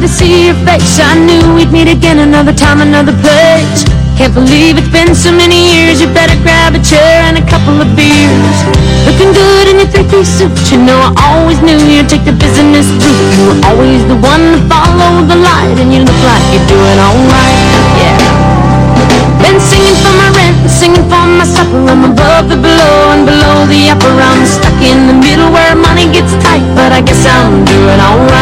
face. I knew we'd meet again another time, another place. Can't believe it's been so many years. You better grab a chair and a couple of beers. Looking good in your three-piece suit. You know I always knew you'd take the business route. You were always the one to follow the light, and you look like you're doing alright. Yeah. Been singing for my rent, singing for my supper. I'm above the below and below the upper. I'm stuck in the middle where money gets tight, but I guess I'm doing alright.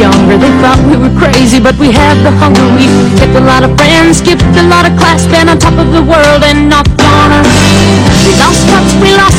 Younger. They thought we were crazy, but we had the hunger. We kept a lot of friends, skipped a lot of class, been on top of the world and knocked on her. We lost touch, we lost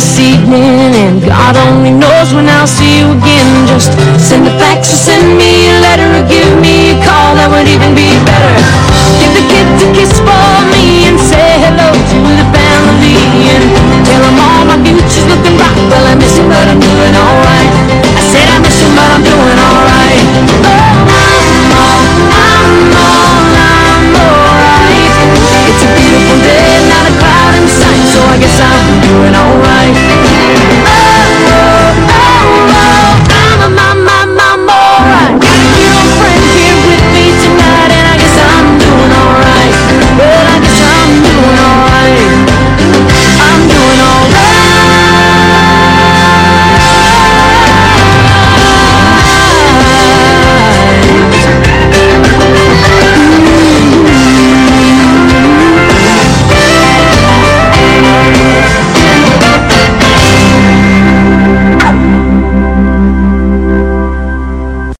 this evening, and God only knows when I'll see you again. Just send a fax or send me a letter or give me